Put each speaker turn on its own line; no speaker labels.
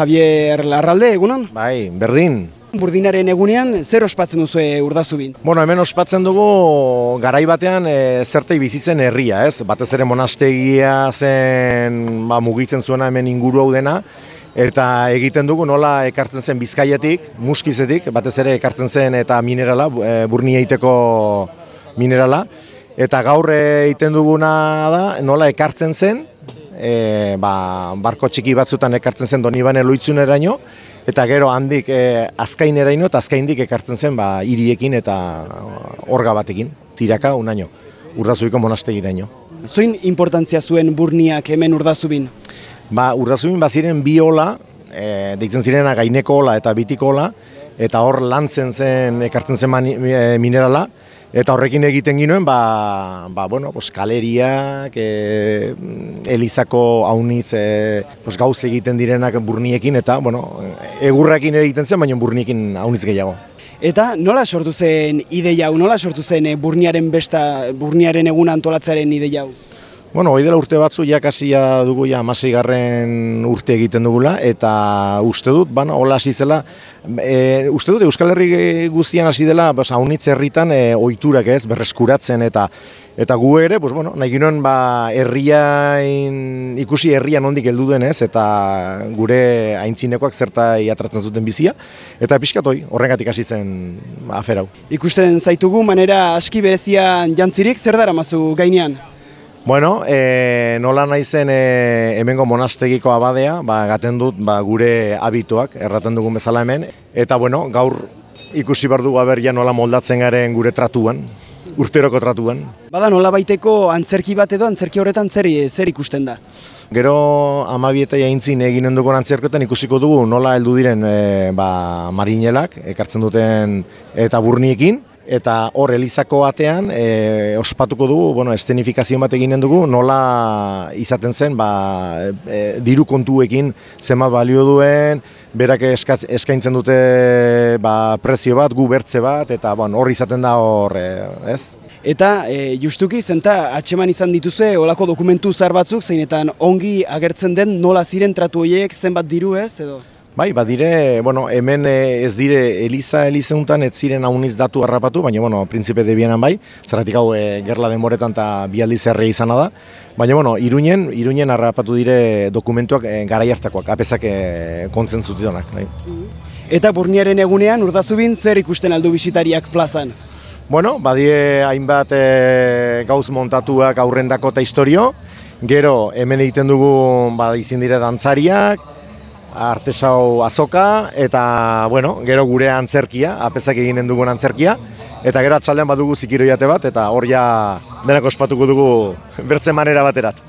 Javier Larralde, egunon?
Bai, berdin.
Burdinaren egunean, zer ospatzen duzu urdazubin?
Bueno, hemen ospatzen dugu garai batean e, zertei bizitzen herria, ez? Batez ere monastegia zen ba, mugitzen zuena hemen inguru hau dena, eta egiten dugu nola ekartzen zen bizkaietik, muskizetik, batez ere ekartzen zen eta minerala, e, burni egiteko minerala, eta gaur egiten duguna da nola ekartzen zen, e, ba, barko txiki batzutan ekartzen zen donibane loitzuneraino, eta gero handik e, azkaineraino eta azkaindik ekartzen zen ba, iriekin eta orga batekin, tiraka unaino, urdazubiko monastegiraino.
Zoin importantzia zuen burniak hemen urdazubin?
Ba, urdazubin baziren bi hola, e, deitzen zirena gaineko hola eta bitiko hola, eta hor lantzen zen, ekartzen zen e, minerala, Eta horrekin egiten ginoen, ba, ba, bueno, pues, kaleriak, e, elizako haunitz e, pues, gauz egiten direnak burniekin, eta bueno, egurrekin egiten zen, baina burniekin haunitz gehiago.
Eta nola sortu zen ideia hau, nola sortu zen e, burniaren besta, burniaren egun antolatzaren ideia hau?
Bueno, hoi dela urte batzu jakasia dugu ja garren urte egiten dugula eta uste dut, bana, hola hasi zela, e, uste dut Euskal Herri guztian hasi dela, bas, haunitz herritan e, oiturak ez, berreskuratzen eta eta gu ere, pues, bueno, nahi ginoen ba, herriain, ikusi herrian ondik heldu denez eta gure aintzinekoak zerta atratzen zuten bizia eta pixkatoi horregatik hasi zen aferau.
Ikusten zaitugu manera aski berezian jantzirik zer dara mazu gainean?
Bueno, e, nola nahi zen e, hemengo monastegiko abadea, ba, gaten dut ba, gure habituak, erraten dugun bezala hemen, eta bueno, gaur ikusi behar dugu aberria nola moldatzen garen gure tratuan, urteroko tratuan.
Bada nola baiteko antzerki bat edo antzerki horretan zer, zer ikusten da?
Gero amabieta jaintzin eginen dugun antzerkoetan ikusiko dugu nola heldu diren e, ba, marinelak, ekartzen duten eta burniekin, eta hor elizako batean e, ospatuko dugu, bueno, estenifikazio bat eginen dugu, nola izaten zen, ba, e, diru kontuekin zema balio duen, berak eskaintzen dute ba, prezio bat, gu bertze bat, eta bueno, hor izaten da hor, e, ez?
Eta e, justuki zenta atxeman izan dituzue olako dokumentu zar batzuk zeinetan ongi agertzen den nola ziren tratu horiek zenbat diru ez edo?
Bai, badire, bueno, hemen eh, ez dire Eliza Elizeuntan ez ziren hauniz datu harrapatu, baina, bueno, Prinsipe de Bienan bai, zerratik hau e, gerla denboretan eta bi aldiz erre izana da. Baina, bueno, iruñen, iruñen harrapatu dire dokumentuak e, garai hartakoak, apezak e, kontzen zutidonak. Bai.
Eta burniaren egunean, urdazubin, zer ikusten aldu bisitariak plazan?
Bueno, badie hainbat e, gauz montatuak aurrendako eta historio, gero hemen egiten dugu ba, izin dire dantzariak, artesau azoka eta bueno, gero gure antzerkia, apezak eginen dugun antzerkia eta gero atxaldean badugu zikiroiate bat eta hor ja denako ospatuko dugu bertzen manera baterat.